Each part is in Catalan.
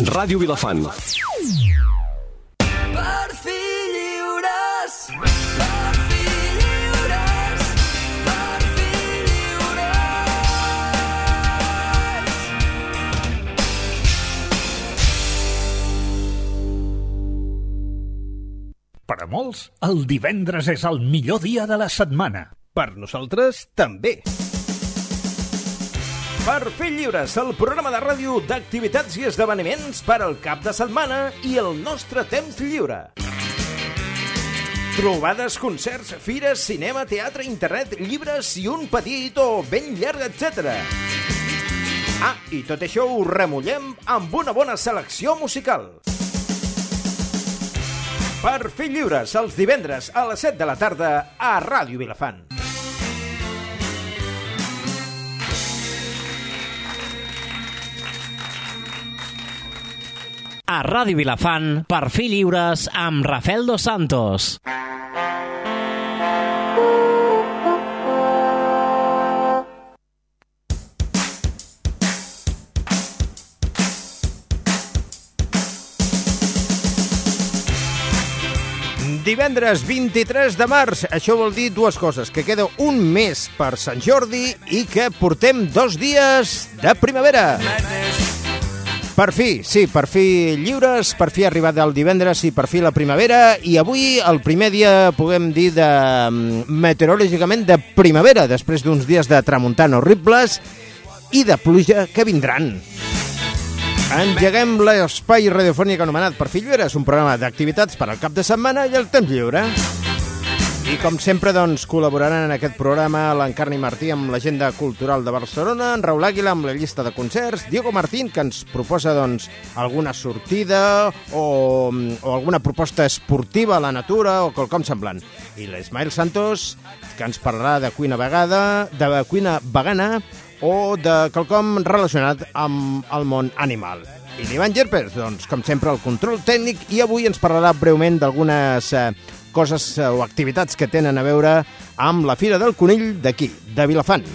Ràdio Vilafant. Per fi lliures, per fi lliures, per fi lliures. Per a molts, el divendres és el millor dia de la setmana. Per nosaltres, també. Per fer lliures, el programa de ràdio d'activitats i esdeveniments per al cap de setmana i el nostre temps lliure. Trobades, concerts, fires, cinema, teatre, internet, llibres i un petit o ben llarg, etc. Ah, i tot això ho remullem amb una bona selecció musical. Per fer lliures, els divendres a les 7 de la tarda a Ràdio Vilafant. A Ràdio Vilafant, per fi lliures amb Rafael Dos Santos. Divendres 23 de març, això vol dir dues coses, que queda un mes per Sant Jordi i que portem dos dies de primavera. Per fi, sí, per fi lliures, per fi arribat el divendres i per fi la primavera i avui el primer dia, puguem dir, de, mm, meteorològicament de primavera, després d'uns dies de tramuntana horribles i de pluja que vindran. Engeguem l'espai radiofònic anomenat Per fi lliures, un programa d'activitats per al cap de setmana i el temps lliure. I com sempre, doncs, col·laboraran en aquest programa l'Encarni Martí amb l'agenda cultural de Barcelona, en Raül Àguila amb la llista de concerts, Diego Martín, que ens proposa doncs, alguna sortida o, o alguna proposta esportiva a la natura o quelcom semblant. I l'Ismael Santos, que ens parlarà de cuina vegada, de cuina vegana o de quelcom relacionat amb el món animal. I l'Ivan Gerpers, doncs, com sempre, el control tècnic i avui ens parlarà breument d'algunes eh, coses o activitats que tenen a veure amb la Fira del Conill d'aquí, de Vilafant.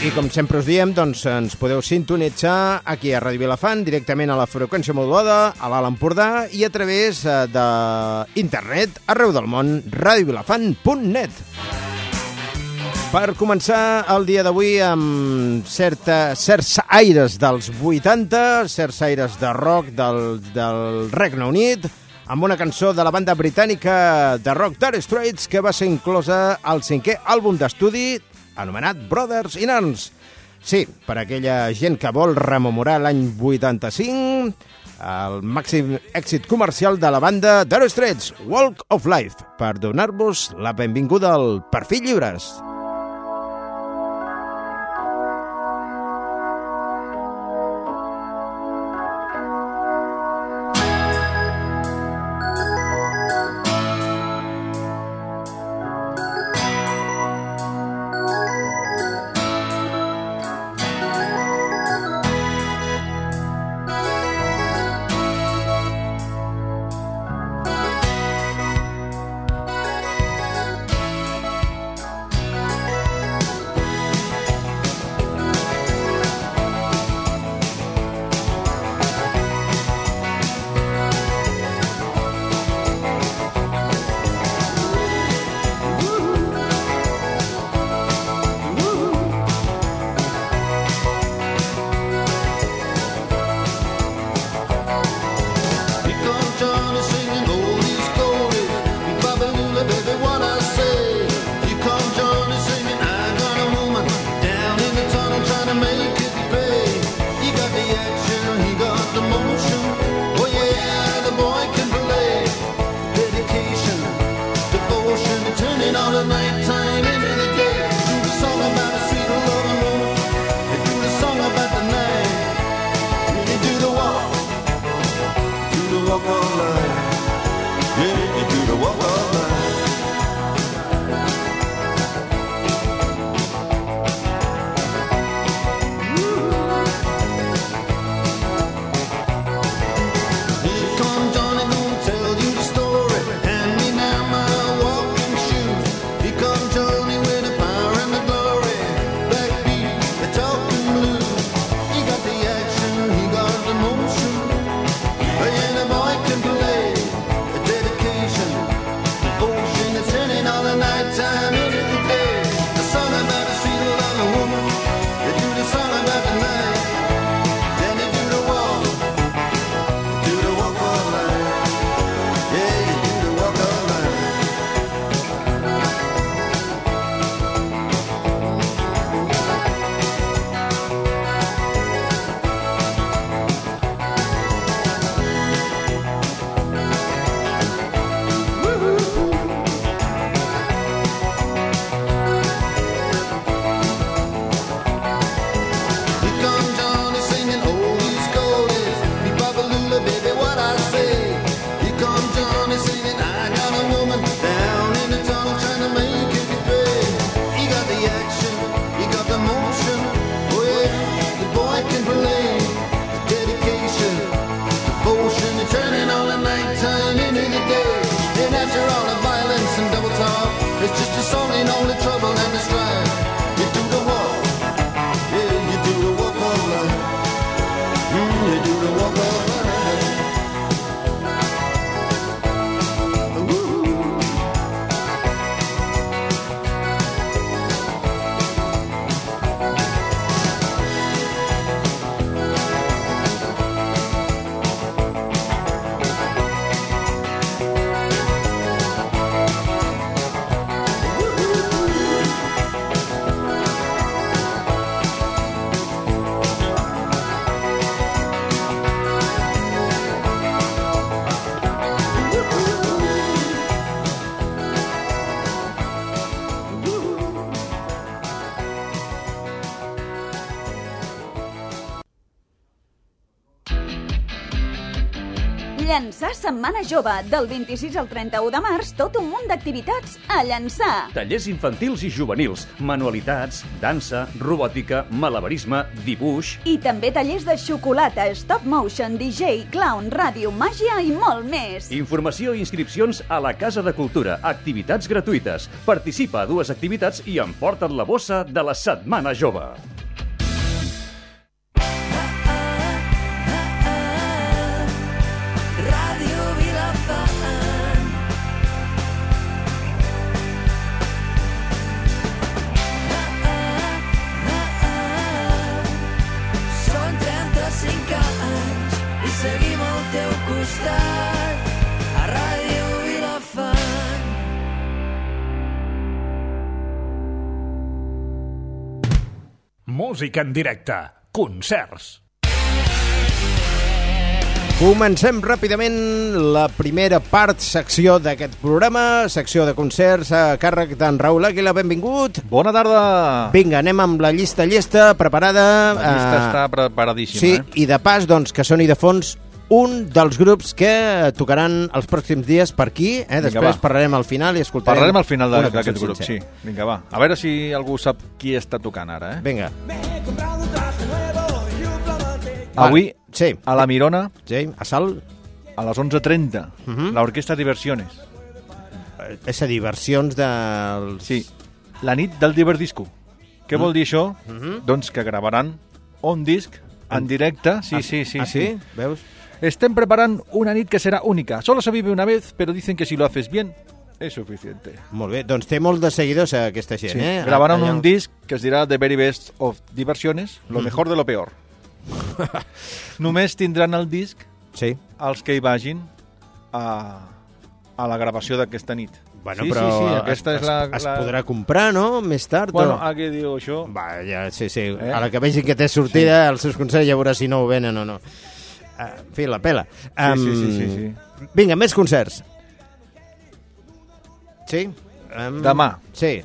I com sempre us diem, doncs ens podeu sintonitzar aquí a Ràdio Vilafant, directament a la freqüència modulada, a l'Alt Empordà i a través eh, d'internet arreu del món, radiovilafant.net. Per començar el dia d'avui amb certa, certs aires dels 80, certs aires de rock del, del Regne Unit, amb una cançó de la banda britànica de rock Dire Straits que va ser inclosa al cinquè àlbum d'estudi anomenat Brothers in Arms. Sí, per aquella gent que vol rememorar l'any 85, el màxim èxit comercial de la banda Dire Straits, Walk of Life, per donar-vos la benvinguda al Perfil Lliures. Thank Llançà Setmana Jove, del 26 al 31 de març, tot un munt d'activitats a Llançà. Tallers infantils i juvenils, manualitats, dansa, robòtica, malabarisme, dibuix... I també tallers de xocolata, stop motion, DJ, clown, ràdio, màgia i molt més. Informació i inscripcions a la Casa de Cultura. Activitats gratuïtes. Participa a dues activitats i emporta't la bossa de la Setmana Jove. Música en directe. Concerts. Comencem ràpidament la primera part, secció d'aquest programa, secció de concerts a càrrec d'en Raül Àguila, benvingut. Bona tarda! Vinga, anem amb la llista llesta, preparada. La llista eh, està preparadíssima, Sí, eh? i de pas, doncs, que soni de fons un dels grups que tocaran els pròxims dies per aquí. Eh? Després va. parlarem al final i escoltarem... Parlarem al final d'aquest grup, sí. Vinga, va. A veure si algú sap qui està tocant ara, eh? Vinga. Avui, Sí, a la Mirona, sí, a Salt, a les 11.30, Mhm. l'Orquestra Diversiones. eh, és a dir, versions dels... Sí, la nit del Diverdisco. Què vol dir això? Mhm. Doncs que gravaran un disc en directe. Sí, Ah, sí, sí. ah, sí? Veus? Estén preparant una nit que serà única. Solo se vive una vez, pero dicen que si lo haces bien, es suficiente. Molt bé, doncs té molts de seguidors eh, aquesta gent, Sí. eh? Grabaron Allà- un disc que es dirà The Very Best of Diversiones, lo mejor de lo peor. Només tindran el disc Sí. els que hi vagin a, a la gravació d'aquesta nit. Bueno, sí, però sí, sí, aquesta es, és la... es, es la... podrà comprar, no?, més tard. Bueno, o... a què diu això? Va, ja, sí, sí. Eh? A la que vegin que té sortida, els seus consells ja veurà si no ho venen o no. En fi, la pela. Sí, sí, sí, sí, sí. Vinga, més concerts. Sí? Um, Demà. Sí.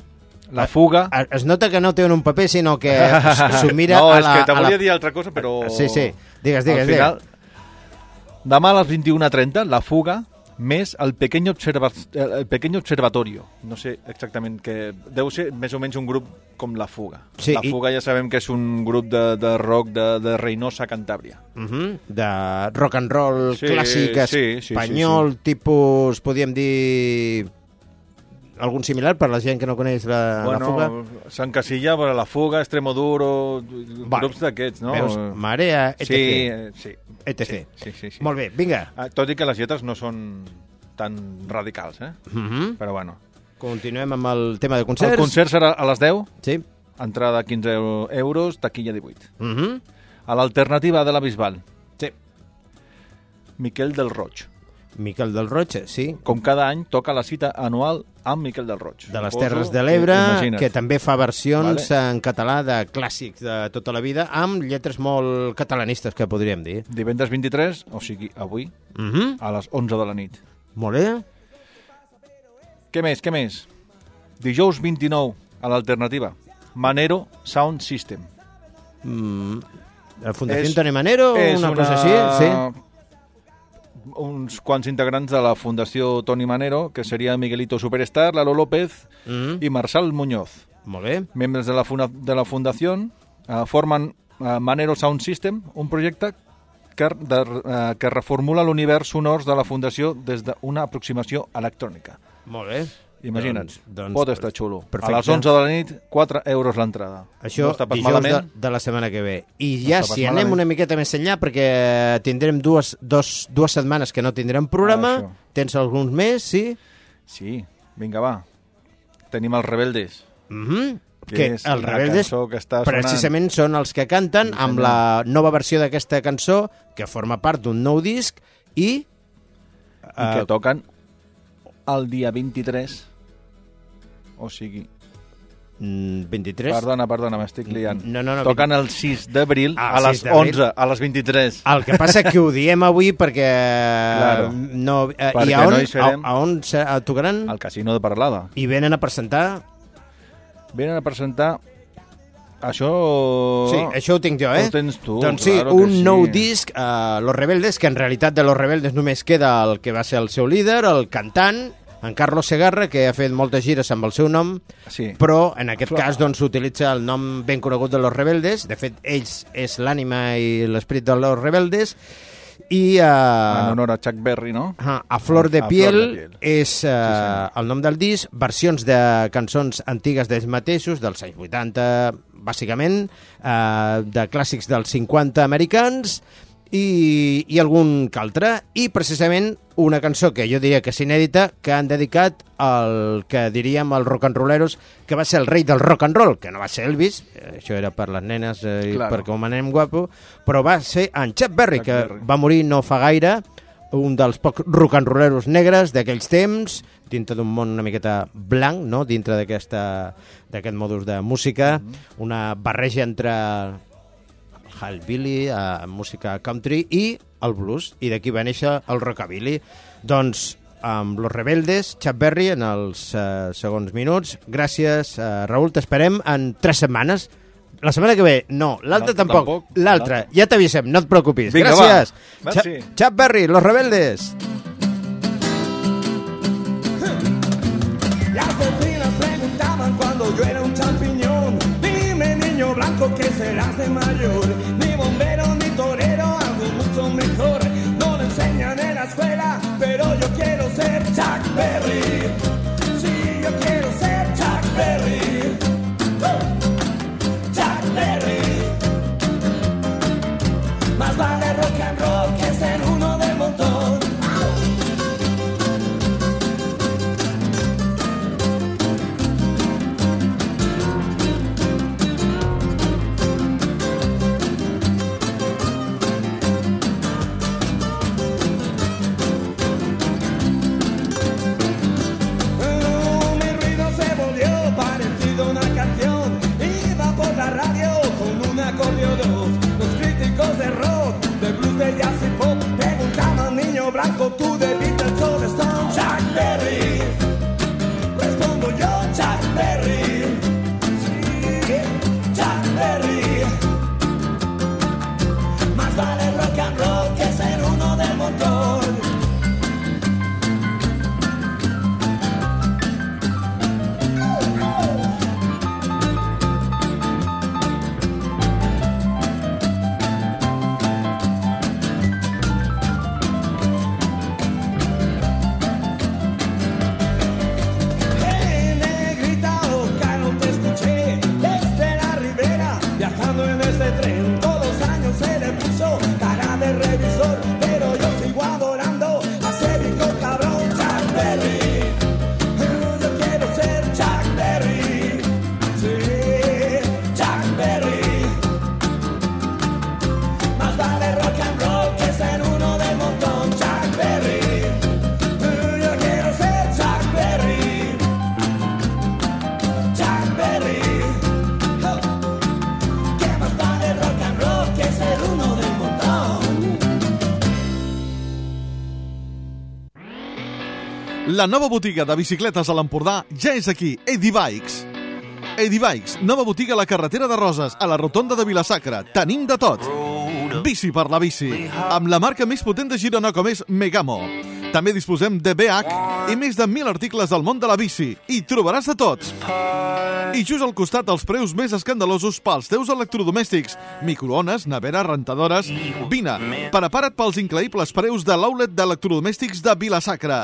La fuga... Es, es nota que no té un paper, sinó que s'ho mira no, a és la... que te volia la... dir altra cosa, però... Sí, sí. Digues, digues, Al final, demà a les 21.30, la fuga, més el pequeño, observa el pequeño observatorio. No sé exactament què... Deu ser més o menys un grup com La Fuga. Sí, la i- Fuga ja sabem que és un grup de, de rock de, de Reynosa, Cantàbria. Uh -huh. de rock and roll Sí, clàssic sí, sí, sí, espanyol, tipus, podríem dir algun similar per la gent que no coneix la, la fuga? s'encasilla per La Fuga, Extremoduro, Vale. grups d'aquests, no? Veus? Marea, etc. Sí, eh, sí. etc. Sí, sí, sí, sí. Molt bé, vinga. Ah, Tot i que les lletres no són tan radicals, eh? Uh -huh. Però bueno. Continuem amb el tema de concerts. El concert serà a les 10, Sí. entrada 15 eu- euros, taquilla 18. Uh -huh. A l'alternativa de la Bisbal, sí. Miquel del Roig. Miquel del Roig, sí. Com cada any, toca la cita anual amb Miquel del Roig. de les Terres de l'Ebre, que també fa versions Vale. en català de clàssics de tota la vida, amb lletres molt catalanistes, que podríem dir. Divendres 23, o sigui, avui, Uh -huh. a les 11 de la nit. Molt bé. Què més, què més? Dijous 29, a l'alternativa. Manero Sound System. Mm, la Fundació És- Antoni Manero, és una, cosa així, sí. Uns quants integrants de la Fundació Toni Manero, que seria Miguelito Superstar, Lalo López Mm, i Marçal Muñoz. molt bé. Membres de la, de la Fundació eh, formen eh, Manero Sound System, un projecte que, de, eh, que reformula l'univers sonors de la Fundació des d'una aproximació electrònica. Molt bé. Imagina't, Doncs- doncs- pot estar xulo. perfecte. A les 11 de la nit, 4 euros l'entrada. Això no està dijous de, malament. de la setmana que ve. I ja, està pas si anem malament. una miqueta més enllà, perquè tindrem dues, dos, dues setmanes que no tindrem programa, Ah, això. tens alguns més, sí? Sí, vinga, va. Tenim els Rebeldes. Mm -hmm. Que que és els rebeldes que està sonant. precisament són els que canten amb la nova versió d'aquesta cançó que forma part d'un nou disc i... I que eh, toquen el dia 23 o sigui, mm, 23 perdona, perdona, m'estic liant. No, no, no, Toquen el 6 d'abril Ah, a les 6 d'abril. 11, a les 23. El que passa que ho diem avui perquè... Claro. No, eh, Perquè I a on, no hi serem. a, a on se, a tocaran Al Casino de Parlada. i venen a presentar... Venen a presentar Això... Sí, això ho tinc jo, eh? Ho tens tu, Doncs sí, claro un sí. nou disc, uh, Los Rebeldes, que en realitat de Los Rebeldes només queda el que va ser el seu líder, el cantant, en Carlos Segarra, que ha fet moltes gires amb el seu nom, Sí. però en aquest Però- cas doncs, s'utilitza el nom ben conegut de Los Rebeldes. De fet, ells és l'ànima i l'esperit de Los Rebeldes. I En uh, honor a Chuck Berry, no? Ah, a Flor de A Piel, Flor de Piel. és eh, el nom del disc, versions de cançons antigues d'ells mateixos, dels anys 80, bàsicament, eh, de clàssics dels 50 americans i, i algun que altre. I precisament una cançó que jo diria que és inèdita, que han dedicat al que diríem els rock and rolleros, que va ser el rei del rock and roll, que no va ser Elvis, eh, això era per les nenes eh, i Claro. perquè ho manem guapo, però va ser en Chuck Berry, Chuck que Berry. va morir no fa gaire, un dels pocs rock and rolleros negres d'aquells temps, dintre d'un món una miqueta blanc, no? dintre d'aquest modus de música, una barreja entre hillbilly, eh, música country i el blues, i d'aquí va néixer el rockabilly. Doncs amb Los Rebeldes, Chuck Berry en els eh, segons minuts. Gràcies, eh, Raül, t'esperem en tres setmanes. La setmana que ve, no. L'altra L'altra tampoc. tampoc. L'altra. Ja t'avisem, no et preocupis. Vinga, Gràcies. va. Chuck- Merci. Chuck Berry, Los Rebeldes. Las vecinas preguntaban cuando yo era un champiñón. Dime, niño blanco, ¿qué serás de mayor? Ni bombero ni torero, algo mucho mejor. No lo enseñan en la escuela, pero yo quiero ser Chuck Berry. Sí, yo quiero ser Chuck Berry. Rock and roll La nova botiga de bicicletes a l'Empordà ja és aquí, Edi Bikes. Edi Bikes, nova botiga a la carretera de Roses, a la rotonda de Vilasacra. Tenim de tot. Bici per la bici, amb la marca més potent de Girona com és Megamo. També disposem de BH i més de 1.000 articles del món de la bici. I trobaràs de tots. I just al costat els preus més escandalosos pels teus electrodomèstics. Microones, neveres, rentadores... Vine, prepara't pels increïbles preus de l'outlet d'electrodomèstics de Vilasacra.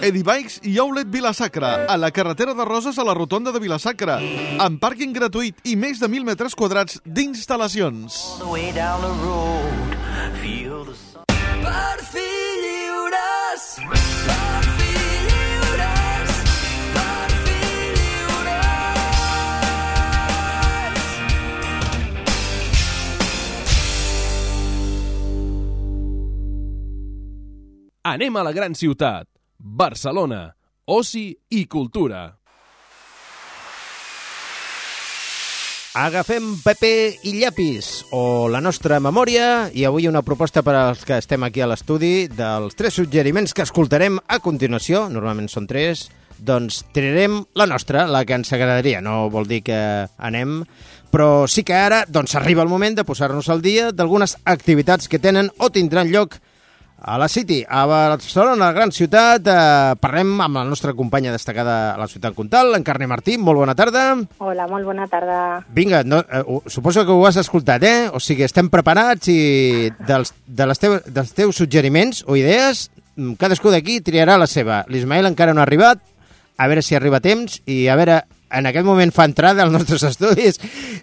Edi Bikes i Outlet Vilasacra, a la carretera de Roses a la rotonda de Vilasacra, amb pàrquing gratuït i més de 1.000 metres quadrats d'instal·lacions. Per fi lliures, per fi lliures, per fi lliures. Anem a la gran ciutat, Barcelona, oci i cultura. Agafem paper i llapis, o la nostra memòria, i avui una proposta per als que estem aquí a l'estudi dels tres suggeriments que escoltarem a continuació, normalment són tres, doncs triarem la nostra, la que ens agradaria. No vol dir que anem, però sí que ara doncs, arriba el moment de posar-nos al dia d'algunes activitats que tenen o tindran lloc a la City, a Barcelona, la gran ciutat. Eh, parlem amb la nostra companya destacada a la ciutat comtal, l'Encarni Martí. Molt bona tarda. Hola, molt bona tarda. Vinga, no, eh, suposo que ho has escoltat, eh? O sigui, estem preparats i dels, de les teus, dels teus suggeriments o idees, mm, cadascú d'aquí triarà la seva. L'Ismael encara no ha arribat, a veure si arriba a temps i a veure, en aquest moment fa entrada als nostres estudis.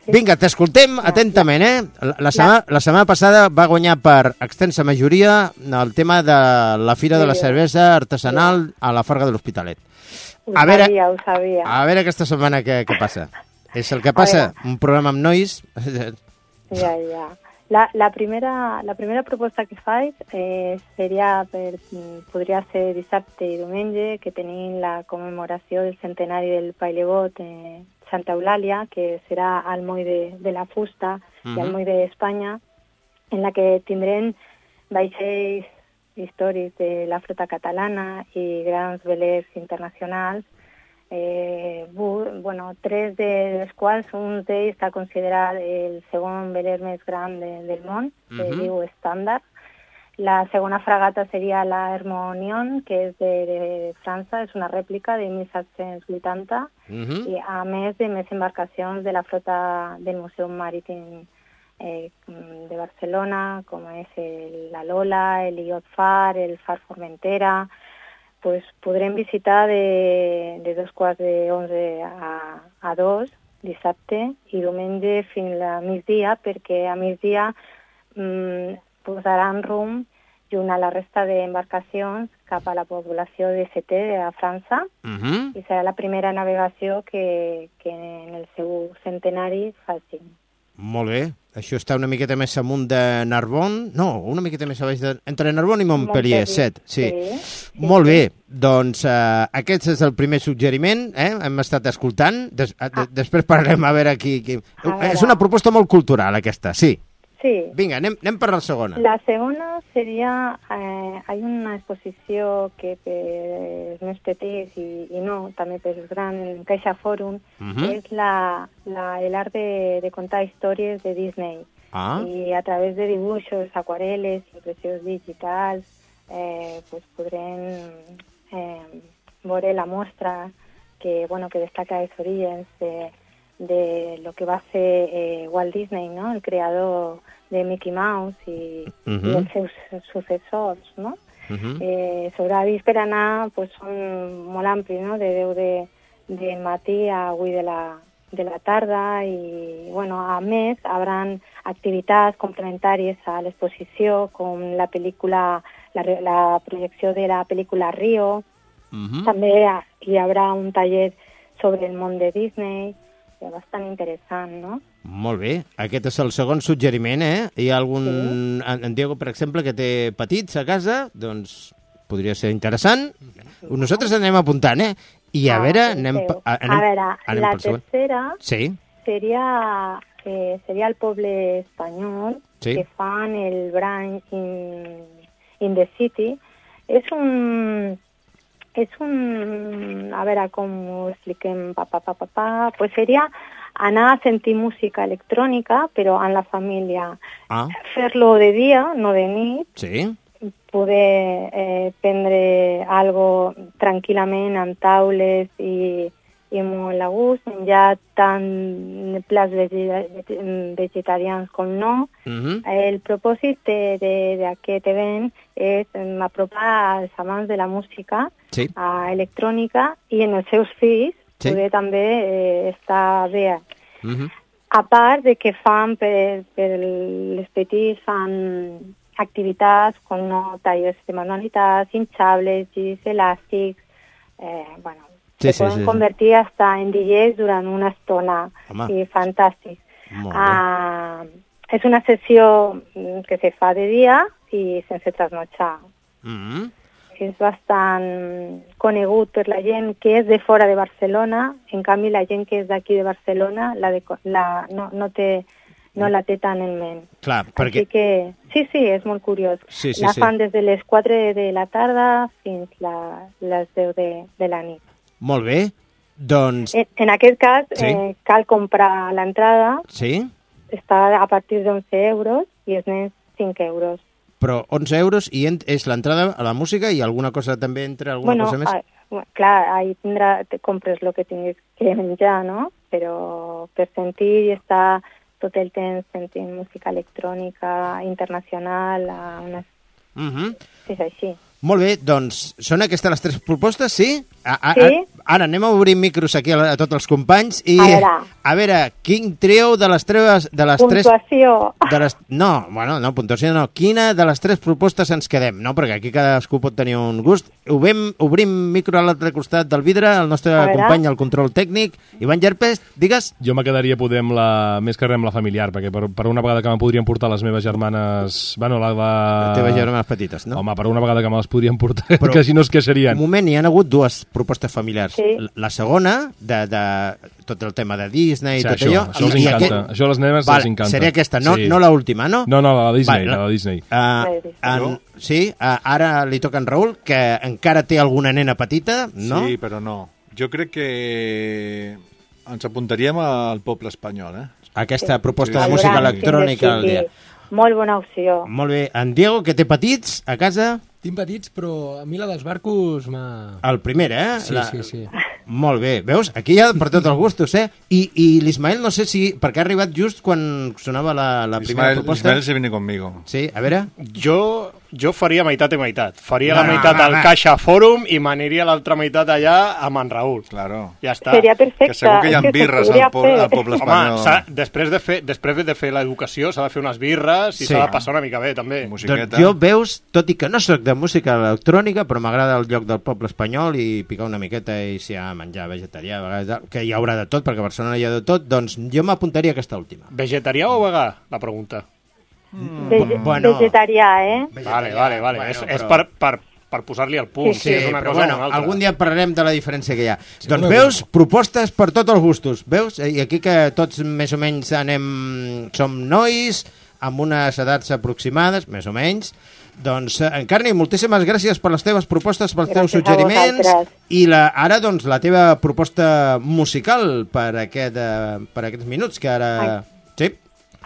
Vinga, t'escoltem atentament, eh? La, setmana, la setmana passada va guanyar per extensa majoria el tema de la Fira de la. Cervesa Artesanal a la Farga de l'Hospitalet. Ho A veure- sabia, ho sabia. A veure aquesta setmana què, què passa. És el que passa, un programa amb nois... Ja, ja. La, la, primera, la primera proposta que faig eh, seria per, mm, podria ser dissabte i diumenge, que tenim la commemoració del centenari del Pailebot eh, Santa Eulàlia, que serà al moll de, de la fusta i al moll d'Espanya, en la que tindrem vaixells històrics de la flota catalana i grans velers internacionals eh, bu- bueno, tres de les quals un d'ells està considerat el segon veler més gran de, del món, que Mhm. diu estàndard. La segona fragata seria la Hermonion, que és de, de França, és una rèplica de 1780, Mhm. i a més de més embarcacions de la flota del Museu Marítim eh, de Barcelona, com és el, la Lola, el Iot Far, el Far Formentera, pues podrem visitar de, de dos quarts de onze a, a dos dissabte i diumenge fins a migdia perquè a migdia mm, posaran rumb junt a la resta d'embarcacions cap a la població de Seté a França Mhm. i serà la primera navegació que, que en el seu centenari facin. Molt bé. Això està una miqueta més amunt de Narbon. No, una miqueta més a baix de... Entre Narbon i Montpellier, Montpellier, set. Sí. sí. Molt bé. Doncs eh, aquest és el primer suggeriment. Eh? Hem estat escoltant. Des, eh, de, després parlarem a veure qui... qui... A veure. És una proposta molt cultural, aquesta, sí. Sí. Vinga, anem, anem per la segona. La segona seria, eh, hay una exposició que per els més petits i, i no, també per els grans, en Caixa Fòrum, Mhm. és la, la, el art de, de contar històries de Disney. Ah. I a través de dibuixos, aquarel·les, impressions digitals, eh, pues podrem eh, veure la mostra que, bueno, que destaca els orígens de, de lo que va ser eh, Walt Disney, ¿no? El creador de Mickey Mouse i, i els seus successors, no? Mhm. Eh, horaris per anar pues, són molt amplis, no? de 10 de, del matí a 8 de la, de la tarda i, bueno, a més, hauran activitats complementàries a l'exposició, com la pel·lícula, la, la projecció de la pel·lícula Rio, Mhm. també hi hi haurà un taller sobre el món de Disney, és bastant interessant, no? Molt bé. Aquest és el segon suggeriment, eh? Hi ha algun... En, en Diego, per exemple, que té petits a casa, doncs podria ser interessant. Nosaltres anem apuntant, eh? I a Ah, veure, sí, anem... sí. pa- A anem, veure, anem la tercera Sí, seria, eh, seria el poble espanyol Sí. que fan el brunch in, in the city. És un... És un... A veure com ho expliquem, pa, pa, pa, pa, pa. Pues seria anar a sentir música electrònica, però en la família. Ah, Fer-lo de dia, no de nit, sí. poder eh, prendre algo tranquil·lament amb taules i, i molt a gust, menjar tant plats vege- vegetarians com no. Mhm. El propòsit de- de- d'aquest event és apropar als amants de la música Sí. a electrònica i en els seus fills Sí. poder també eh, estar bé Mhm. a part de que fan per, per les petits fan activitats com no, tallers de manualitats, hinchables, gis elàstics, eh, bueno, Sí, se sí, poden sí, sí. convertir hasta en DJs durant una estona. Home. Sí, fantàstic. Molt bé. Ah, és una sessió mm, que se fa de dia i sense trasnotxar. Mhm. És bastant conegut per la gent que és de fora de Barcelona, en canvi la gent que és d'aquí de Barcelona la de, la, no, no, té, no la té tant en ment. Clar, perquè... Així que sí, sí, és molt curiós. Sí, sí, la sí. fan des de les 4 de la tarda fins la, les 10 de, de la nit. Molt bé. Doncs, En, en aquest cas, Sí. eh, cal comprar l'entrada, sí, està a partir d'11 euros i els nens 5 euros. però 11 euros i és l'entrada a la música i alguna cosa també entre alguna bueno, cosa més? ah, bueno, clar, ahí tindrà, te compres el que tinguis que menjar, no? Però per sentir i estar tot el temps sentint música electrònica internacional, a unes... Mhm. és així. Molt bé, doncs són aquestes les tres propostes, sí? A, a, Sí. A, ara anem a obrir micros aquí a, a tots els companys i... A veure. a veure, quin trieu de les tres... De les tres Puntuació. de les, no, bueno, no, puntuació no. Quina de les tres propostes ens quedem? No, perquè aquí cadascú pot tenir un gust. Obrim, obrim micro a l'altre costat del vidre, el nostre A veure. company, el control tècnic. Ivan Llerpes, digues. Jo me quedaria poder amb la, més que res amb la familiar, perquè per, per una vegada que me podrien portar les meves germanes... Bueno, la, la... Les teves germanes petites, no? Home, per una vegada que me les podrien portar, Però- que si no es queixarien. Un moment, hi ha hagut dues propostes familiars. Sí. La- La segona, de, de tot el tema de Disney i Sí, tot això, allò. això els encanta. Això a les nenes vale, els encanta. Seria aquesta, no, Sí. no l'última, no? No, no, la de Disney, Vale, la de Disney. Uh, en, sí, uh, ara li toca en Raül, que encara té alguna nena petita, no? Sí, però no. Jo crec que ens apuntaríem al poble espanyol, eh? Aquesta proposta de El música electrònica al Cindy dia. City. Molt bona opció. Molt bé. En Diego, que té petits a casa? Tinc petits, però a mi la dels barcos m'ha... El primer, eh? Sí, sí, sí. Molt bé. Veus? Aquí hi ha per tots els gustos, eh? I, i l'Ismael, no sé si... Perquè ha arribat just quan sonava la, la primera Ismael, proposta. Ismael se viene conmigo. Sí, a veure... Jo, jo faria meitat i meitat. Faria No, la no, meitat no, al no. Caixa Fòrum i m'aniria l'altra meitat allà amb en Raül. Claro. Ja està. Seria perfecte. Que segur que hi ha birres al po- al poble espanyol. Home, després de fer, després de fer l'educació s'ha de fer unes birres i Sí. s'ha de passar una mica bé, també. Doncs jo, veus, tot i que no sóc de música electrònica, però m'agrada el lloc del poble espanyol i picar una miqueta i si hi ha menjar vegetarià, a vegades, tal, que hi haurà de tot, perquè a Barcelona hi ha de tot, doncs jo m'apuntaria a aquesta última. Vegetarià o vegà? La pregunta. Vege bueno. Vegetarià, eh? Vale, vale, vale. Bueno, és, però- és per, per, per posar-li el punt. Sí, si és una però cosa bueno, una algun dia parlarem de la diferència que hi ha. Sí, doncs veus, propostes per tots els gustos. Veus? I aquí que tots més o menys anem... Som nois, amb unes edats aproximades, més o menys, doncs, eh, Encarni, moltíssimes gràcies per les teves propostes, pels teus Gràcies a suggeriments i la, ara, doncs, la teva proposta musical per, aquest, eh, per aquests minuts que ara... Sí?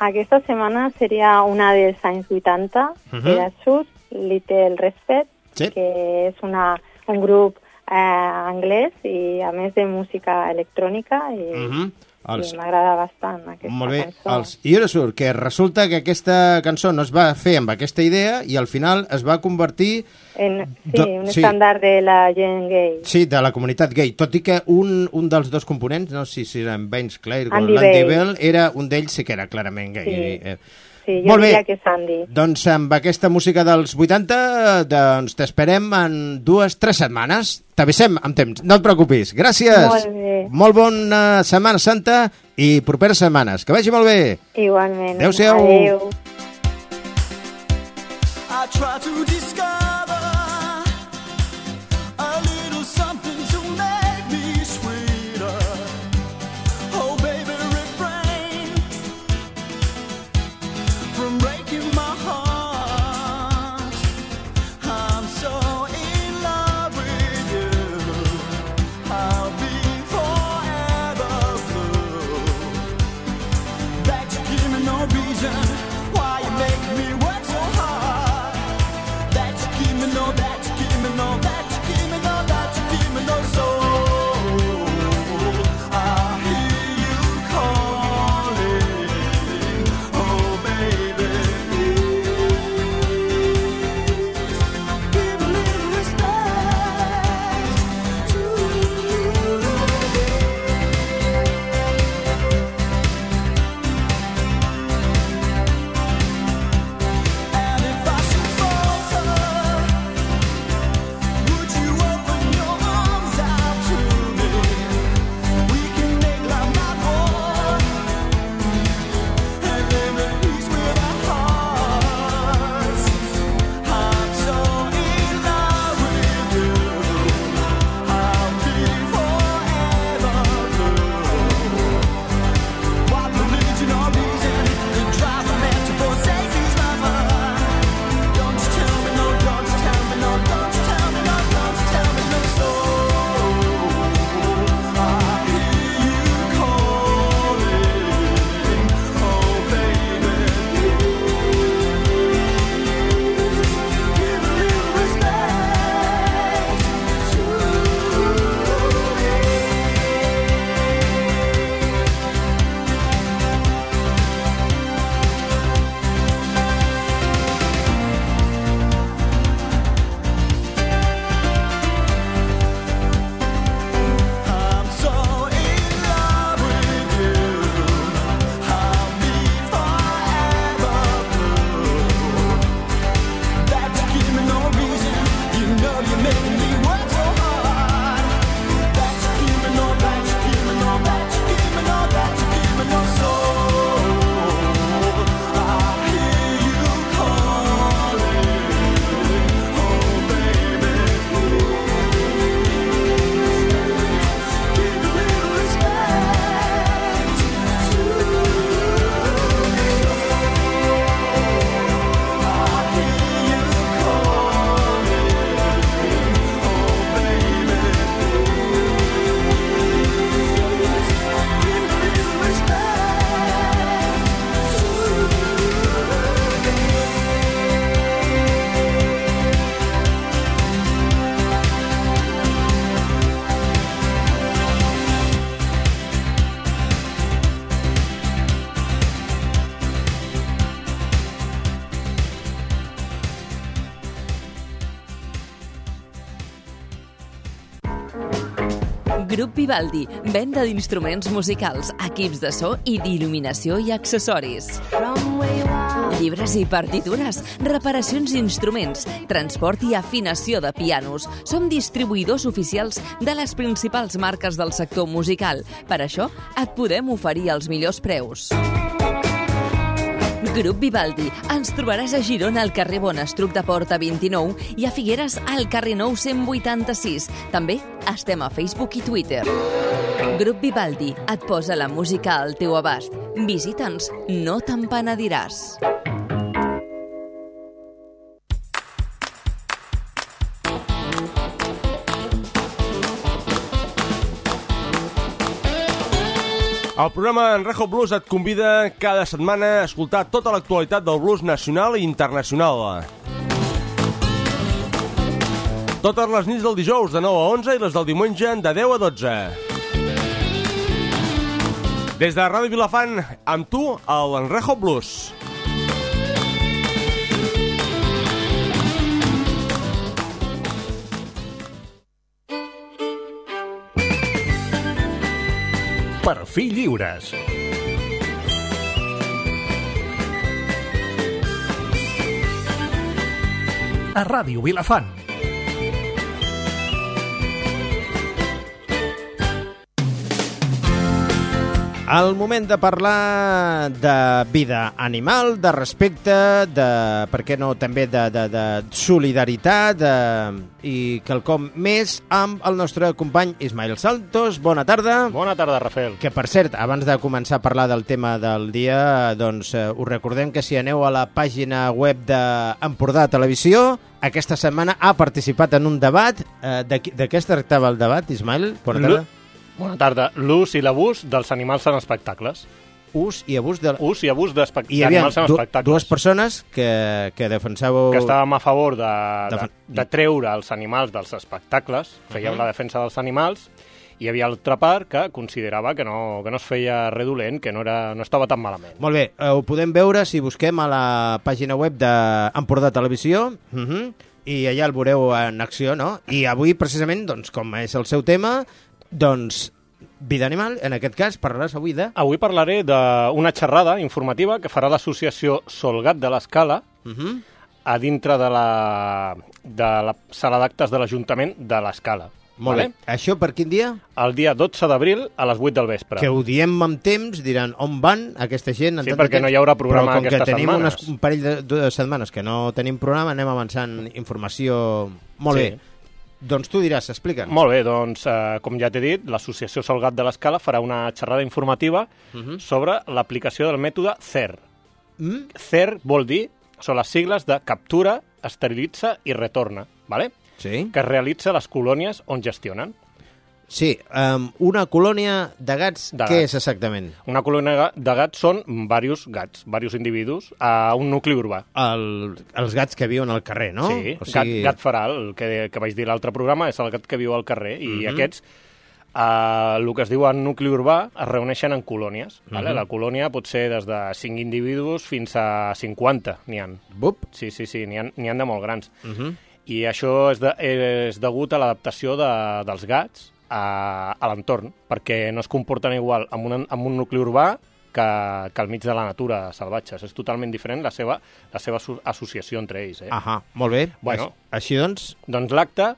Aquesta setmana seria una dels anys 80, Mhm. de Sud, Little Respect, Sí. que és una, un grup eh, anglès i a més de música electrònica i, Mhm. Els- i m'agrada bastant aquesta Molt bé, cançó. els Iorosur, que resulta que aquesta cançó no es va fer amb aquesta idea i al final es va convertir En, sí, Do- un sí. estàndard de la gent gay. Sí, de la comunitat gay, tot i que un, un dels dos components, no sé si era en Vince Clare o Andy Bell. Era un d'ells sí que era clarament gay. Sí. Eh, Sí, jo Molt bé. diria que és Andy. Doncs amb aquesta música dels 80, doncs t'esperem en dues, tres setmanes. T'avisem amb temps, no et preocupis. Gràcies. Molt bé. Molt bona Setmana Santa i properes setmanes. Que vagi molt bé. Igualment. Adéu-siau. Adéu. I try Vivaldi, venda d'instruments musicals, equips de so i d'il·luminació i accessoris. Llibres i partitures, reparacions d'instruments, transport i afinació de pianos. Som distribuïdors oficials de les principals marques del sector musical. Per això et podem oferir els millors preus. Grup Vivaldi. Ens trobaràs a Girona al carrer Bonestruc de Porta 29 i a Figueres al carrer 9 186. També estem a Facebook i Twitter. Grup Vivaldi et posa la música al teu abast. Visita'ns, no te'n penediràs. El programa Enrejo Blues et convida cada setmana a escoltar tota l'actualitat del blues nacional i internacional. Totes les nits del dijous de 9 a 11 i les del diumenge de 10 a 12. Des de Ràdio Vilafant, amb tu, el Enrejo Blues. Fi lliures. A Ràdio Vilafant. El moment de parlar de vida animal, de respecte, de, per què no, també de, de, de solidaritat de, i quelcom més amb el nostre company Ismael Santos. Bona tarda. Bona tarda, Rafael. Que, per cert, abans de començar a parlar del tema del dia, doncs eh, us recordem que si aneu a la pàgina web d'Empordà Televisió, aquesta setmana ha participat en un debat. Eh, de, de què es tractava el debat, Ismael? Bona tarda. Bona tarda. L'ús i l'abús dels animals en espectacles. Ús i abús de... Ús i abús d'animals en espectacles. dues persones que, que defensàveu... que estàvem a favor de, de, Defen- de treure els animals dels espectacles, fèiem Mhm. la defensa dels animals, i hi havia altra part que considerava que no, que no es feia res dolent, que no, era, no estava tan malament. Molt bé, eh, ho podem veure si busquem a la pàgina web d'Empordà Televisió, uh -huh, i allà el veureu en acció, no? I avui, precisament, doncs, com és el seu tema, doncs, vida animal, en aquest cas, parlaràs avui de... Avui parlaré d'una xerrada informativa que farà l'associació Solgat de l'Escala Uh -huh. a dintre de la, de la sala d'actes de l'Ajuntament de l'Escala. Molt bé. Això per quin dia? El dia 12 d'abril a les 8 del vespre. Que ho diem amb temps, diran on van aquesta gent. en Sí, perquè temps? no hi haurà programa Però com aquestes que tenim setmanes. unes, un parell de, de setmanes que no tenim programa, anem avançant informació... Molt Sí. bé. Doncs tu diràs, explica'ns. Molt bé, doncs, eh, com ja t'he dit, l'Associació Solgat de l'Escala farà una xerrada informativa Mhm. sobre l'aplicació del mètode CER. Mm? CER vol dir, són les sigles de captura, esterilitza i retorna, ¿vale? Sí. que es realitza a les colònies on gestionen. Sí, um, una colònia de gats, De què gats. és exactament? Una colònia de gats són diversos gats, diversos individus, a un nucli urbà. El, els gats que viuen al carrer, no? Sí, o gat, gat feral, el que, que vaig dir l'altre programa, és el gat que viu al carrer, i Mhm. aquests, eh, el que es diu en nucli urbà, es reuneixen en colònies. Vale? Mhm. La colònia pot ser des de 5 individus fins a 50, n'hi ha. Bup. Sí, sí, sí, n'hi ha, n'hi ha de molt grans. Uh -huh. I això és, de, és degut a l'adaptació de, dels gats a, a l'entorn, perquè no es comporten igual amb un, amb un nucli urbà que, que al mig de la natura salvatge. És totalment diferent la seva, la seva asso- associació entre ells. Eh? Ahà, molt bé. Bueno. Així doncs... Doncs l'acte,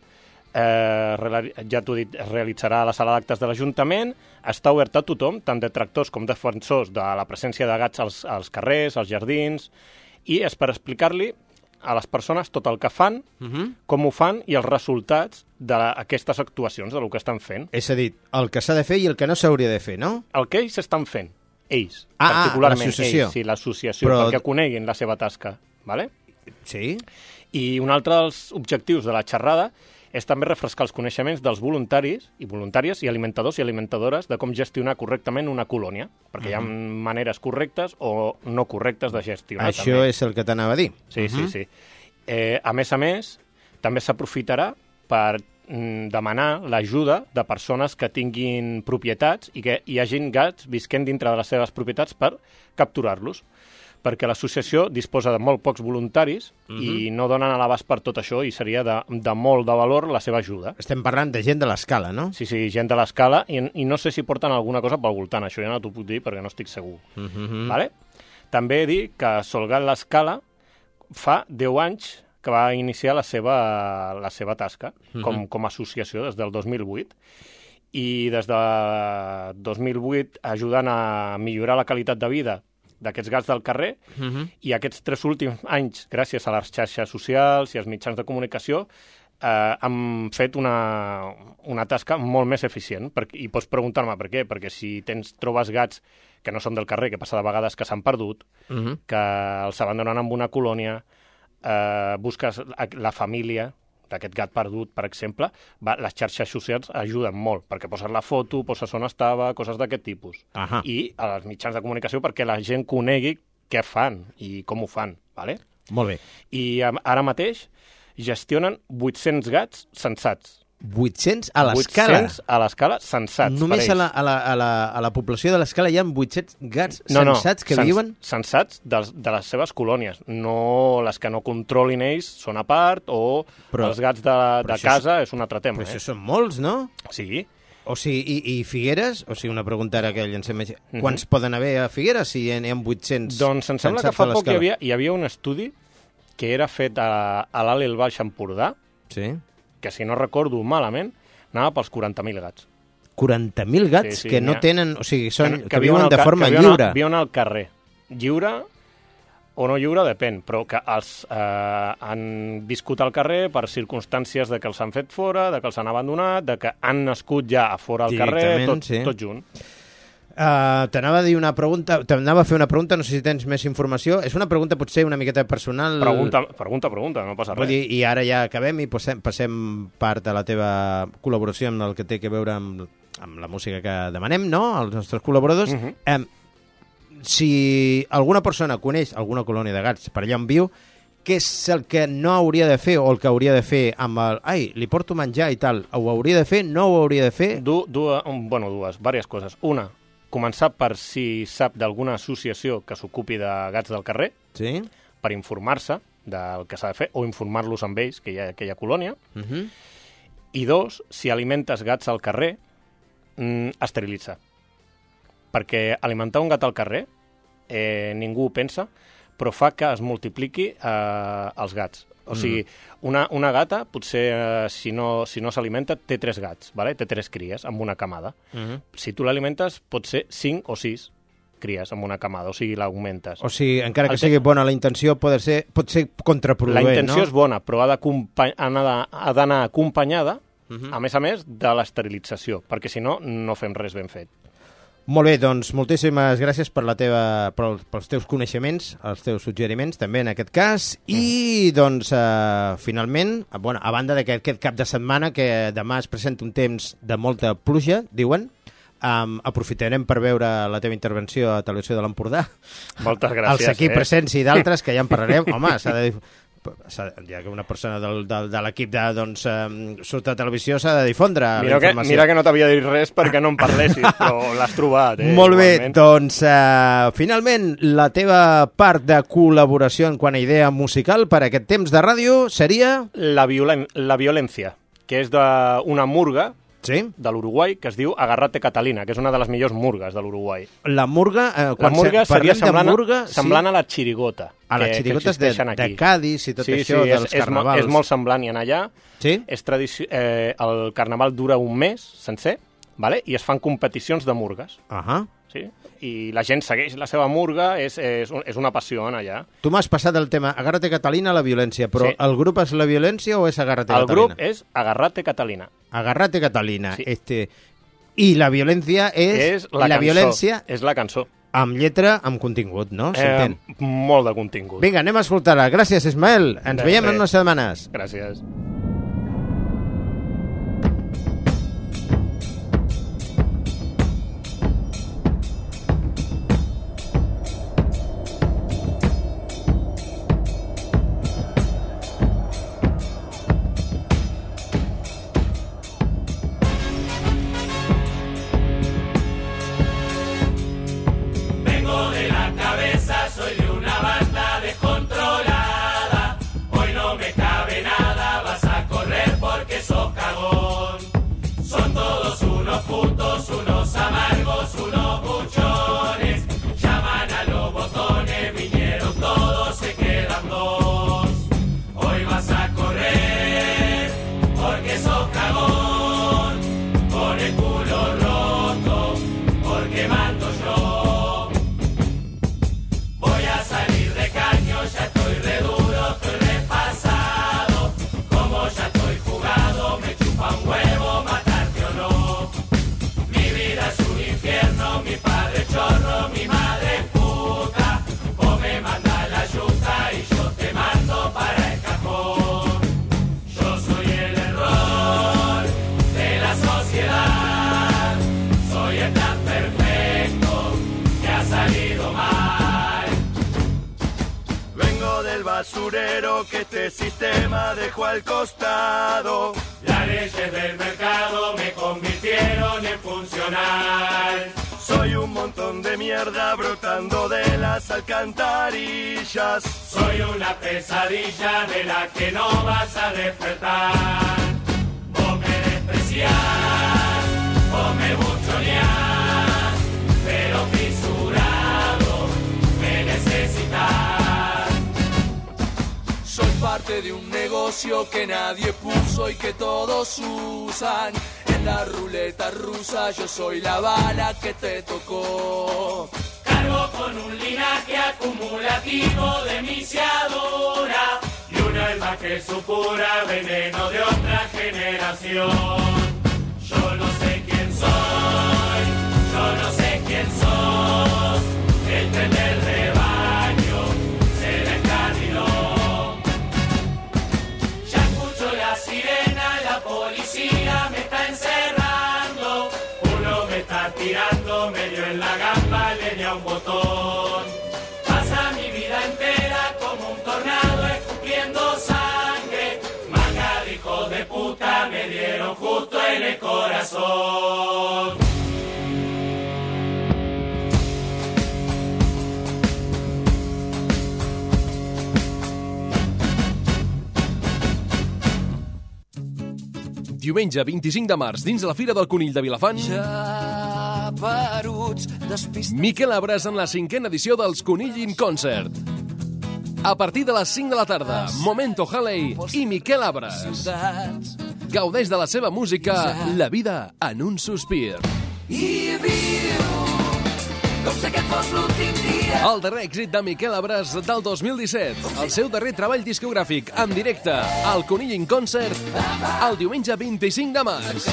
eh, ja t'ho dit, es realitzarà a la sala d'actes de l'Ajuntament, està obert a tothom, tant detractors com defensors de la presència de gats als, als carrers, als jardins, i és per explicar-li a les persones tot el que fan, Uh -huh. com ho fan i els resultats d'aquestes actuacions, de lo que estan fent. És a dir, el que s'ha de fer i el que no s'hauria de fer, no? El que ells estan fent, ells, Ah, ah, particularment l'associació. ells, sí, l'associació, Però- perquè coneguin la seva tasca. Vale? Sí. I un altre dels objectius de la xerrada és també refrescar els coneixements dels voluntaris i voluntàries i alimentadors i alimentadores de com gestionar correctament una colònia, perquè hi ha Mhm. maneres correctes o no correctes de gestionar. Això també. és el que t'anava a dir. Sí, Mhm. sí, sí. Eh, a més a més, també s'aprofitarà per mm, demanar l'ajuda de persones que tinguin propietats i que hi hagin gats visquent dintre de les seves propietats per capturar-los. Perquè l'associació disposa de molt pocs voluntaris Mhm. i no donen a l'abast per tot això i seria de, de molt de valor la seva ajuda. Estem parlant de gent de l'escala, no? Sí, sí, gent de l'escala i, i no sé si porten alguna cosa pel voltant, això ja no t'ho puc dir perquè no estic segur. Mhm. Vale? També dir que Solgat l'Escala fa 10 anys que va iniciar la seva, la seva tasca com, Mhm. com a associació des del 2008 i des de 2008 ajudant a millorar la qualitat de vida d'aquests gats del carrer Mhm. i aquests tres últims anys, gràcies a les xarxes socials i als mitjans de comunicació, eh, han fet una, una tasca molt més eficient. Per, I pots preguntar-me per què? Perquè si tens trobes gats que no són del carrer, que passa de vegades que s'han perdut, Mhm. que els abandonen en una colònia, eh, busques la família d'aquest gat perdut, per exemple, va, les xarxes socials ajuden molt, perquè poses la foto, poses on estava, coses d'aquest tipus. Ahà. I als mitjans de comunicació perquè la gent conegui què fan i com ho fan, ¿vale? Molt bé. I ara mateix gestionen 800 gats sensats. 800 a l'escala. 800 a l'escala sensats. Només a la, a, la, a, la, a la població de l'escala hi ha 800 gats no, no, sensats que sens- viuen? Sensats dels, de les seves colònies. No les que no controlin ells són a part o Però- els gats de, de casa és un altre tema. Però eh? això són molts, no? Sí. O sigui, i, i Figueres, o sigui, una pregunta ara que llancem més... Mhm. Quants poden haver a Figueres si hi ha, hi ha 800 Doncs em sembla que fa poc hi havia, hi havia un estudi que era fet a, a l'Alt i el Baix Empordà, sí. Que si no recordo malament, anava pels 40.000 gats. 40.000 gats Sí, sí, que no tenen... O sigui, són, que, viuen viuen al de forma que viuen lliure. Al, viuen al carrer. Lliure o no lliure, depèn, però que els eh, han viscut al carrer per circumstàncies de que els han fet fora, de que els han abandonat, de que han nascut ja a fora al carrer, tot, sí. tot junt. Uh, T'anava a dir una pregunta, t'anava a fer una pregunta, no sé si tens més informació. És una pregunta potser una miqueta personal. Pregunta, pregunta, pregunta, no passa Vull res. dir, I ara ja acabem i passem, passem part de la teva col·laboració amb el que té que veure amb, amb la música que demanem, no?, als nostres col·laboradors. Mhm. em, si alguna persona coneix alguna colònia de gats per allà on viu, què és el que no hauria de fer o el que hauria de fer amb el... Ai, li porto menjar i tal. Ho hauria de fer? No ho hauria de fer? Du, du, um, bueno, dues, diverses coses. Una, començar per si sap d'alguna associació que s'ocupi de gats del carrer, sí. per informar-se del que s'ha de fer, o informar-los amb ells, que hi ha aquella colònia. Uh -huh. I dos, si alimentes gats al carrer, mm, esterilitza. Perquè alimentar un gat al carrer, eh, ningú ho pensa, però fa que es multipliqui eh, els gats. O sigui, una, una gata, potser, eh, si no, si no s'alimenta, té tres gats, vale? té tres cries amb una camada. Mhm. Si tu l'alimentes, pot ser cinc o sis cries amb una camada, o sigui, l'augmentes. O sigui, encara que El sigui bona la intenció, pot ser, pot ser contraproduent, La intenció no? és bona, però ha d'anar ha d'anar acompanyada, Mhm. a més a més, de l'esterilització, perquè si no, no fem res ben fet. Molt bé, doncs moltíssimes gràcies per la teva, per, pels teus coneixements, els teus suggeriments, també en aquest cas. I, doncs, eh, finalment, bueno, a banda d'aquest aquest cap de setmana, que demà es presenta un temps de molta pluja, diuen, um, aprofitarem per veure la teva intervenció a Televisió de l'Empordà. Moltes gràcies, Els aquí eh? presents i d'altres, que ja en parlarem. Home, s'ha de... Ja que una persona del, del, de l'equip de, doncs, um, surt a televisió s'ha de difondre Mira que, mira que no t'havia dit res perquè no en parlessis, però l'has trobat, eh? Molt bé, igualment. doncs uh, finalment la teva part de col·laboració en quant a idea musical per aquest temps de ràdio seria... La, violen la violència, que és d'una murga sí? de l'Uruguai que es diu Agarrate Catalina, que és una de les millors murgues de l'Uruguai. La murga... Eh, La quan murga se- seria semblant, de murga, a, semblant a la xirigota. A les que xirigotes de- existeixen de aquí. Cádiz i tot sí, això sí, dels és, és, carnavals. És molt semblant i en allà. Sí? És eh, el carnaval dura un mes sencer, vale? i es fan competicions de murgues. Ahà. Sí? I la gent segueix la seva murga, és, és, un- és una passió en allà. Tu m'has passat el tema Agárrate Catalina a la violència, però Sí. el grup és la violència o és Agárrate El Catalina? grup és Agarrate Catalina. Agarrate Catalina. Este... I la violència és, És la, la cançó. violència És la cançó. amb lletra, amb contingut, no? Eh, molt de contingut. Vinga, anem a escoltar-la. Gràcies, Ismael. Ens De veiem en unes setmanes. Gràcies. De la que no vas a despertar. Vos me despreciás, vos me buchoneás, pero fisurado me necesitas. Soy parte de un negocio que nadie puso y que todos usan. En la ruleta rusa yo soy la bala que te tocó. Con un linaje acumulativo de misiadora y un alma que supura veneno de otra generación. Yo no sé quién soy, yo no sé quién sos, el tren del rebaño se la encarriló. Ya escucho la sirena, la policía me está encerrando, uno me está tirando medio en la gamba, le di a un botón. Justo en el corazón. Diumenge 25 de març, dins la Fira del Conill de Vilafant, Ja peruts, despistats. Miquel Abres en la cinquena edició dels Conill in Concert. A partir de les 5 de la tarda, Momento Halley i Miquel Abres. Gaudeix de la seva música, la vida en un sospir. I viu com si aquest fos l'últim dia. El darrer èxit de Miquel Abres del 2017. El seu darrer treball discogràfic en directe al Conill in Concert el diumenge 25 de març.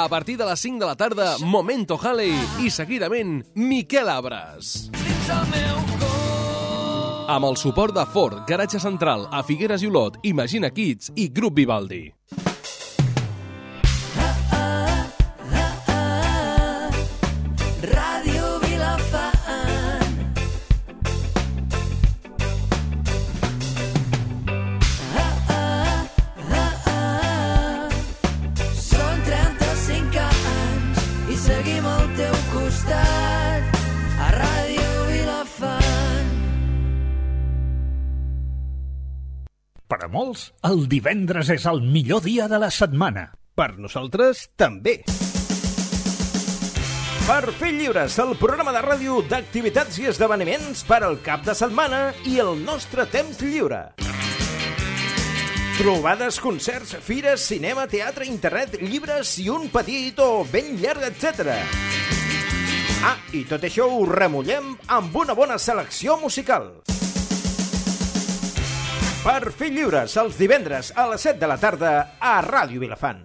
A partir de les 5 de la tarda, Momento Halley i seguidament Miquel Abres. Dins el meu cor. Amb el suport de Ford, Garatge Central, a Figueres i Olot, Imagina Kids i Grup Vivaldi. Molts, el divendres és el millor dia de la setmana. Per nosaltres, també. Per fer lliures, el programa de ràdio d'activitats i esdeveniments per al cap de setmana i el nostre temps lliure. Trobades, concerts, fires, cinema, teatre, internet, llibres i un petit o ben llarg, etc. Ah, i tot això ho remullem amb una bona selecció musical. Per fer lliures els divendres a les 7 de la tarda a Ràdio Vilafant.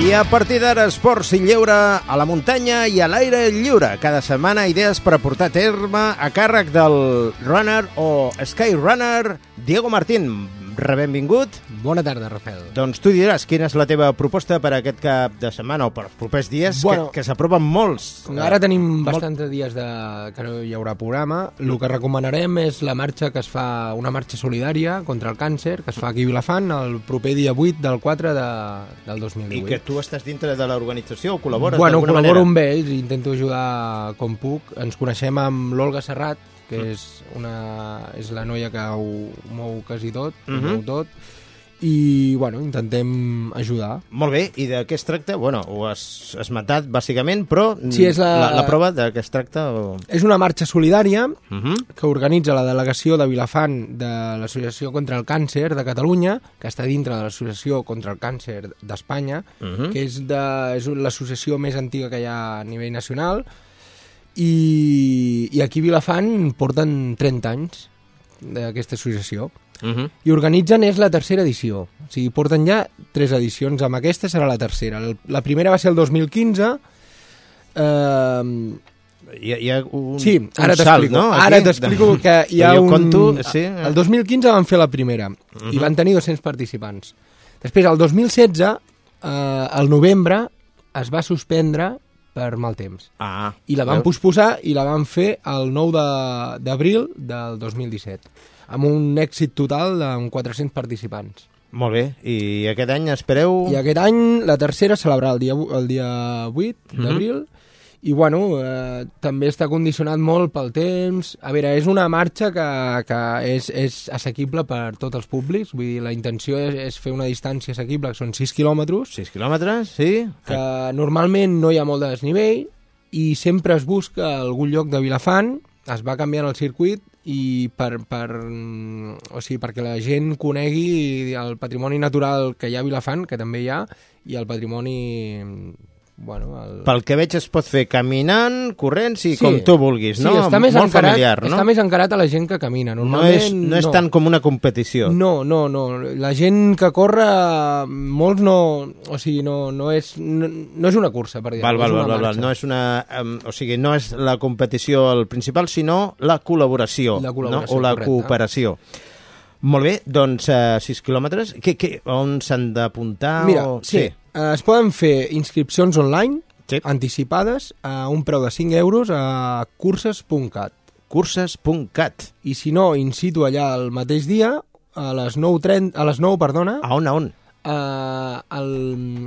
I a partir d'ara, esports i lleure a la muntanya i a l'aire lliure. Cada setmana idees per a portar a terme a càrrec del runner o skyrunner Diego Martín. Rebenvingut. Bona tarda, Rafael. Doncs tu diràs quina és la teva proposta per aquest cap de setmana o per als propers dies, Bueno, que, que s'aproven molts. Ara tenim Molt- bastants dies de... que no hi haurà programa. El que recomanarem és la marxa que es fa, una marxa solidària contra el càncer, que es fa aquí a Vilafant el proper dia 8 del 4 de, del 2018. I que tu estàs dintre de l'organització o col·labores Bueno, d'alguna col·laboro manera? amb ells i intento ajudar com puc. Ens coneixem amb l'Olga Serrat, que Mm. és, una, és la noia que ho mou quasi tot, ho Mhm. mou tot, i bueno, intentem ajudar. Molt bé, i de què es tracta? Bueno, ho has esmentat bàsicament, però Sí, és la- la, la prova de què es tracta... O... És una marxa solidària Uh -huh. que organitza la delegació de Vilafant de l'Associació contra el Càncer de Catalunya, que està dintre de l'Associació contra el Càncer d'Espanya, Mhm. que és, de, és l'associació més antiga que hi ha a nivell nacional, i, i aquí a Vilafant porten 30 anys d'aquesta associació. Uh -huh. I organitzen és la tercera edició. O sigui, porten ja tres edicions, amb aquesta serà la tercera. El- La primera va ser el 2015, eh, Hi ha, hi ha un, Sí, ara un salt, no? Ara Aquí? t'explico que hi ha un... Conto, sí, El 2015 van fer la primera Mhm. i van tenir 200 participants. Després, el 2016, eh, al novembre, es va suspendre per mal temps. Ah, I la van veus? posposar i la van fer el 9 de- d'abril del 2017, amb un èxit total d'uns 400 participants. Molt bé, i aquest any espereu... I aquest any la tercera es celebrarà el dia, el dia 8 Mhm. d'abril, i bueno, eh, també està condicionat molt pel temps. A veure, és una marxa que, que és, és assequible per tots els públics, vull dir, la intenció és, és fer una distància assequible, que són 6 quilòmetres. 6 quilòmetres, sí. Que normalment no hi ha molt de desnivell, i sempre es busca algun lloc de Vilafant, es va canviant el circuit i per, per, o sigui, perquè la gent conegui el patrimoni natural que hi ha a Vilafant, que també hi ha, i el patrimoni... Bueno, el... Pel que veig es pot fer caminant, corrent, sí, com tu vulguis, no? Sí, està més, Molt encarat, familiar, no? està més encarat a la gent que camina. No Normalment, és, no és tant com una competició. No, no, no. La gent que corre, molts no... O sigui, no, no, és, no, no és una cursa, per dir Val, val, és val, una val. No és una, um, o sigui, no és la competició el principal, sinó la col·laboració, La col·laboració, no? o la correcte. cooperació. Molt bé, doncs uh, 6 quilòmetres. Que, que, on s'han d'apuntar? Mira, o... sí, eh, es poden fer inscripcions online, sí. anticipades, a un preu de 5 euros a curses.cat. Curses.cat. I si no, in situ allà el mateix dia, a les 9.30, a les 9, perdona. A on, a on? A, al,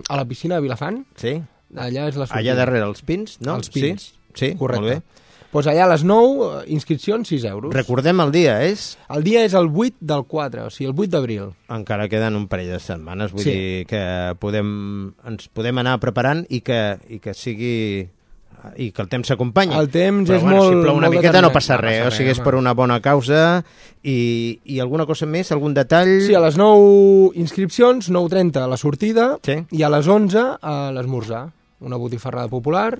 a la piscina de Vilafant. Sí. Allà és la sortida. Allà darrere, els pins, no? Els pins. Sí, sí Correcte. molt bé. Pues allà a les 9, eh, inscripcions 6 euros. Recordem el dia, és? El dia és el 8 del 4, o sigui, el 8 d'abril. Encara queden un parell de setmanes, vull Sí. dir que podem, ens podem anar preparant i que, i que sigui i que el temps s'acompanyi. El temps Però, és bueno, molt- Si plou una molt miqueta no passa No res, passa o sigui, res, és per una bona causa i, i alguna cosa més, algun detall? Sí, a les 9 inscripcions, 9.30 a la sortida sí. i a les 11 a l'esmorzar. Una botifarrada popular,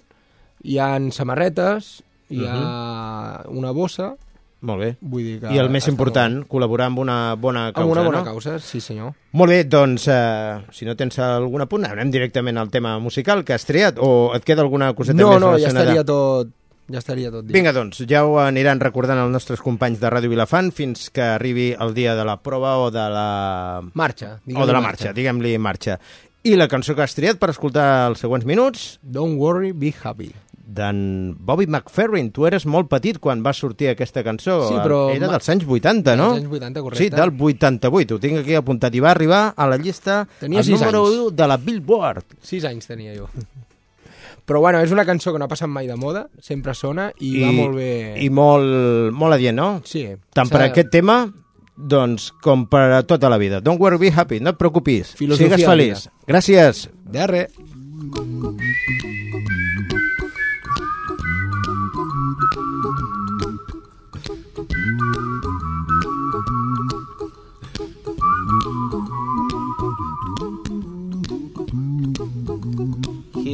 hi ha samarretes, hi ha una bossa... Molt bé. Vull dir que I el més important, col·laborar amb una bona causa, Amb una bona no? causa, sí senyor. Molt bé, doncs, eh, si no tens algun apunt, anem directament al tema musical que has triat, o et queda alguna coseta No, més no, ja relacionada? estaria tot, ja estaria tot dit. Vinga, doncs, ja ho aniran recordant els nostres companys de Ràdio Vilafant fins que arribi el dia de la prova o de la... Marxa, O de la marxa. marxa, diguem-li marxa. I la cançó que has triat per escoltar els següents minuts? Don't worry, be happy. D'en Bobby McFerrin. Tu eres molt petit quan va sortir aquesta cançó. Sí, però Era dels anys 80, no? Dels anys 80, correcte. Sí, del 88. Ho tinc aquí apuntat. I va arribar a la llista Tenia el número anys. 1 de la Billboard. 6 anys tenia jo. Però bueno, és una cançó que no ha passat mai de moda, sempre sona i, I, va molt bé. I molt, molt adient, no? Sí. Tant per aquest tema, doncs, com per a tota la vida. Don't worry, be happy, no et preocupis. Filosofia Sigues feliç. Gràcies. De res.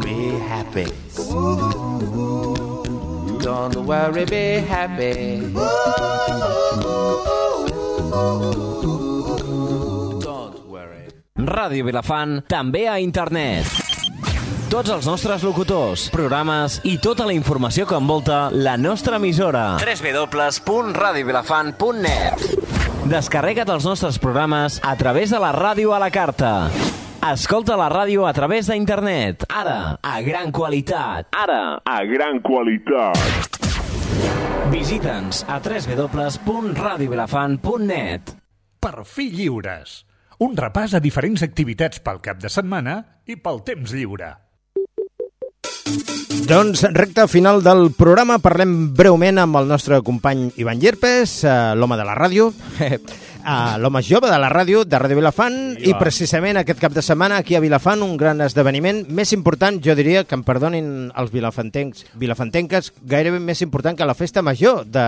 Be happy. Don't worry, be happy. Don't worry. Ràdio Vilafant, també a internet. Tots els nostres locutors, programes i tota la informació que envolta la nostra emissora. www.radiovilafant.net Descarrega't els nostres programes a través de la ràdio a la carta. Escolta la ràdio a través d'internet. Ara, a gran qualitat. Ara, a gran qualitat. Visita'ns a www.radiovilafant.net Per fi lliures. Un repàs a diferents activitats pel cap de setmana i pel temps lliure. Doncs recte final del programa parlem breument amb el nostre company Ivan Llerpes, eh, l'home de la ràdio, eh, l'home jove de la ràdio, de Ràdio Vilafant, i precisament aquest cap de setmana aquí a Vilafant un gran esdeveniment més important, jo diria, que em perdonin els vilafantencs, vilafantenques, gairebé més important que la festa major de...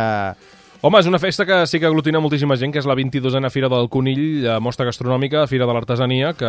Home, és una festa que sí que aglutina moltíssima gent, que és la 22a Fira del Conill, la mostra gastronòmica, Fira de l'Artesania, que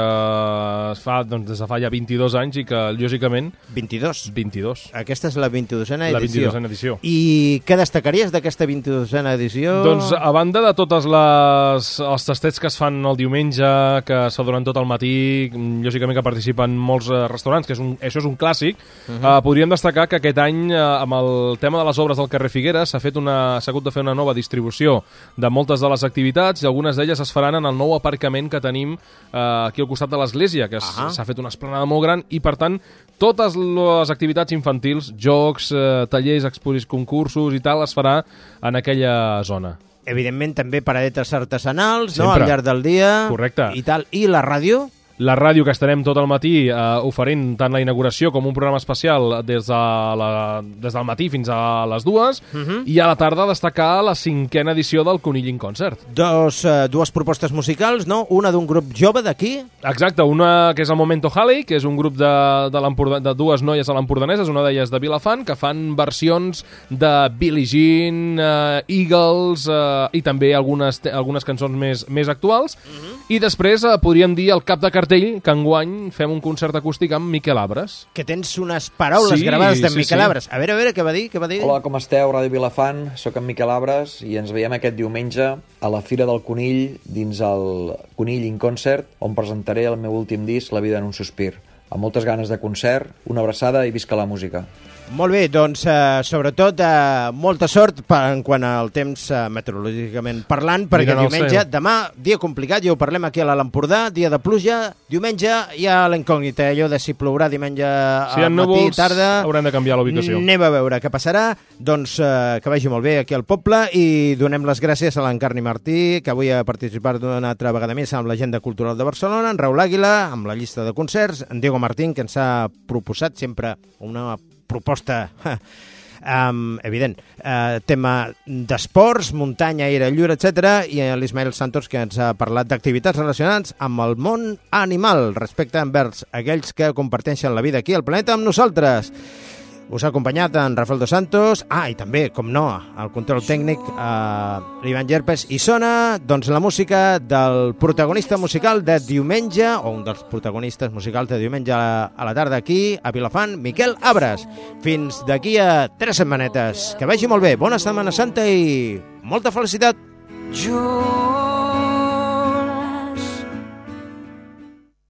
es fa doncs, des de fa ja 22 anys i que, lògicament... 22? 22. Aquesta és la 22a La edició. 22a edició. I què destacaries d'aquesta 22a edició? Doncs a banda de totes les, els tastets que es fan el diumenge, que es fa durant tot el matí, lògicament que participen molts eh, restaurants, que és un, això és un clàssic, uh Mhm. -huh. eh, podríem destacar que aquest any, eh, amb el tema de les obres del carrer Figueres, s'ha fet una s'ha hagut de fer una nova distribució de moltes de les activitats i algunes d'elles es faran en el nou aparcament que tenim eh, aquí al costat de l'església, que es- Ahà. s'ha fet una esplanada molt gran i, per tant, totes les activitats infantils, jocs, eh, tallers, exposicions, concursos i tal, es farà en aquella zona. Evidentment també paradetes artesanals, no?, al llarg del dia. Correcte. I tal. I la ràdio? La ràdio que estarem tot el matí eh, oferint tant la inauguració com un programa especial des, de la, des del matí fins a les dues Mhm. i a la tarda destacar la cinquena edició del Conill in Concert. Dos, eh, dues propostes musicals, no? Una d'un grup jove d'aquí. Exacte, una que és el Momento Halley, que és un grup de, de, l'Empordà- de dues noies a l'empordaneses, una d'elles de Vilafant, que fan versions de Billie Jean, eh, Eagles eh, i també algunes, algunes cançons més, més actuals. I després eh, podríem dir el cap de cartell que enguany fem un concert acústic amb Miquel Abres. Que tens unes paraules Sí, gravades d'en sí, Miquel sí. Abres. A veure, a veure, què va dir? Què va dir? Hola, com esteu? Ràdio Vilafant, sóc en Miquel Abres i ens veiem aquest diumenge a la Fira del Conill dins el Conill in Concert on presentaré el meu últim disc, La vida en un sospir. Amb moltes ganes de concert, una abraçada i visca la música. Molt bé, doncs eh, sobretot eh, molta sort per, en quant al temps eh, meteorològicament parlant, perquè Mirant diumenge, demà, dia complicat, ja ho parlem aquí a l'Alt Empordà, dia de pluja, diumenge hi ha la incògnita, allò de si plourà diumenge Si al matí, núvols, tarda... haurem de canviar la ubicació. Anem a veure què passarà, doncs eh, que vagi molt bé aquí al poble i donem les gràcies a l'Encarni Martí, que avui ha participat d'una altra vegada més amb l'agenda cultural de Barcelona, en Raül Àguila, amb la llista de concerts, en Diego Martín, que ens ha proposat sempre una proposta um, evident, uh, tema d'esports, muntanya, aire lliure, etc. i l'Ismael Santos, que ens ha parlat d'activitats relacionades amb el món animal, respecte envers aquells que comparteixen la vida aquí al planeta amb nosaltres. Us ha acompanyat en Rafael Dos Santos, ah, i també, com no, el control tècnic, eh, l'Ivan Gerpes, i sona doncs, la música del protagonista musical de diumenge, o un dels protagonistes musicals de diumenge a la, a la tarda aquí, a Vilafant, Miquel Abres. Fins d'aquí a tres setmanetes. Que vagi molt bé, bona Setmana Santa i molta felicitat! Joy